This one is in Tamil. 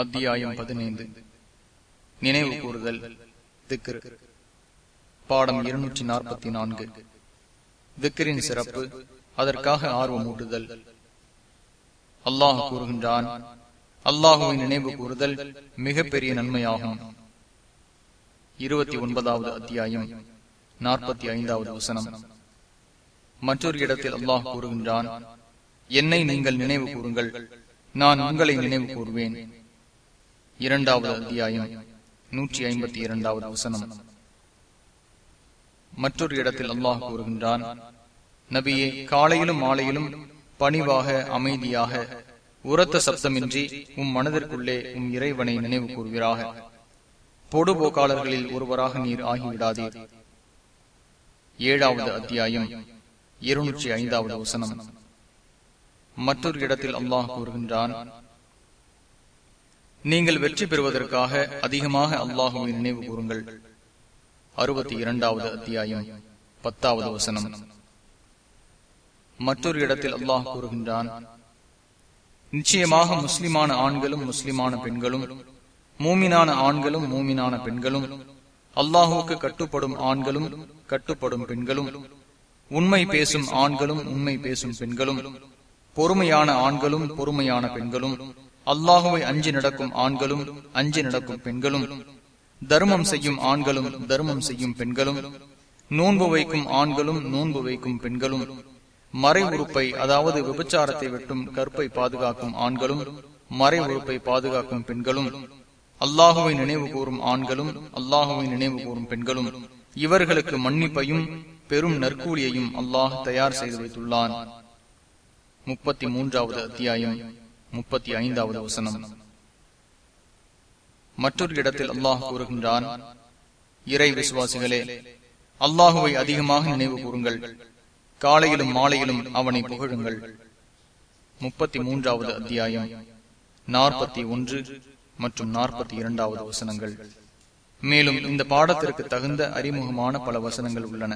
அத்தியாயம் பதினைந்து. நினைவு கூறுதல். திக்ரு. பாடம் இருநூற்றி நாற்பத்தி நான்கு திக்கரின் சிறப்பு அதற்காக ஆர்வமூட்டுதல். அல்லாஹ் கூறுகின்றான் அல்லாஹுவை நினைவு கூறுதல் மிகப்பெரிய நன்மையாகும். இருபத்தி ஒன்பதாவது அத்தியாயம் நாற்பத்தி ஐந்தாவது வசனம். மற்றொரு இடத்தில் அல்லாஹ் கூறுகின்றான் என்னை நீங்கள் நினைவு கூறுங்கள் நான் உங்களை நினைவு கூறுவேன். இரண்டாவது அத்தியாயம் நூற்றி ஐம்பத்தி இரண்டாவது வசனம். மற்றொரு இடத்தில் அல்லாஹ் கூறுகின்றான் நபியே காலையிலும் மாலையிலும் பணிவாக அமைதியாக உரத்த சப்தமின்றி உம் மனதிற்குள்ளே உம் இறைவனை நினைவு கூறுகிறாக பொடுபோக்காளர்களில் ஒருவராக நீர் ஆகிவிடாதீர். ஏழாவது அத்தியாயம் இருநூற்றி ஐந்தாவது வசனம். மற்றொரு இடத்தில் அல்லாஹ் கூறுகின்றான் நீங்கள் வெற்றி பெறுவதற்காக அதிகமாக அல்லாஹுவை நினைவு கூறுங்கள். அறுபத்தி இரண்டாவது அத்தியாயம் பத்தாவது வசனம். மற்றொரு இடத்தில் அல்லாஹ் கூறுகின்றான் நிச்சயமாக முஸ்லிமான ஆண்களும் முஸ்லிமான பெண்களும் மூமினான ஆண்களும் மூமினான பெண்களும் அல்லாஹுக்கு கட்டுப்படும் ஆண்களும் கட்டுப்படும் பெண்களும் உண்மை பேசும் ஆண்களும் உண்மை பேசும் பெண்களும் பொறுமையான ஆண்களும் பொறுமையான பெண்களும் அல்லாஹுவை அஞ்சு நடக்கும் ஆண்களும் அஞ்சு நடக்கும் பெண்களும் தர்மம் செய்யும் ஆண்களும் தர்மம் செய்யும் பெண்களும் நோன்பு வைக்கும் ஆண்களும் நோன்பு வைக்கும் பெண்களும் மறை உறுப்பை அதாவது விபச்சாரத்தை வெட்டும் கற்பை பாதுகாக்கும் ஆண்களும் மறை உறுப்பை பாதுகாக்கும் பெண்களும் அல்லாஹுவை நினைவு கூறும் ஆண்களும் அல்லாஹுவை நினைவு கூறும் பெண்களும் இவர்களுக்கு மன்னிப்பையும் பெரும் நற்கூலியையும் அல்லாஹ் தயார் செய்து வைத்துள்ளான். முப்பத்தி மூன்றாவது அத்தியாயம். முப்பத்தி ஐந்தாவது வசனம். மற்றொரு இடத்தில் அல்லாஹ் கூறுகின்றான் இறை விசுவாசிகளே அல்லாஹுவை அதிகமாக நினைவு கூறுங்கள். காலையிலும் மாலையிலும் அவனை புகழுங்கள். முப்பத்தி மூன்றாவது அத்தியாயம் நாற்பத்தி ஒன்று மற்றும் நாற்பத்தி இரண்டாவது வசனங்கள். மேலும் இந்த பாடத்திற்கு தகுந்த அறிமுகமான பல வசனங்கள் உள்ளன.